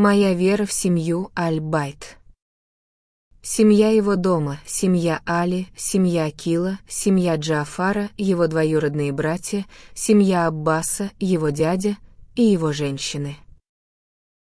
Моя вера в семью Аль-Байт. Семья его дома, семья Али, семья Акила, семья Джафара, его двоюродные братья, семья Аббаса, его дядя и его женщины.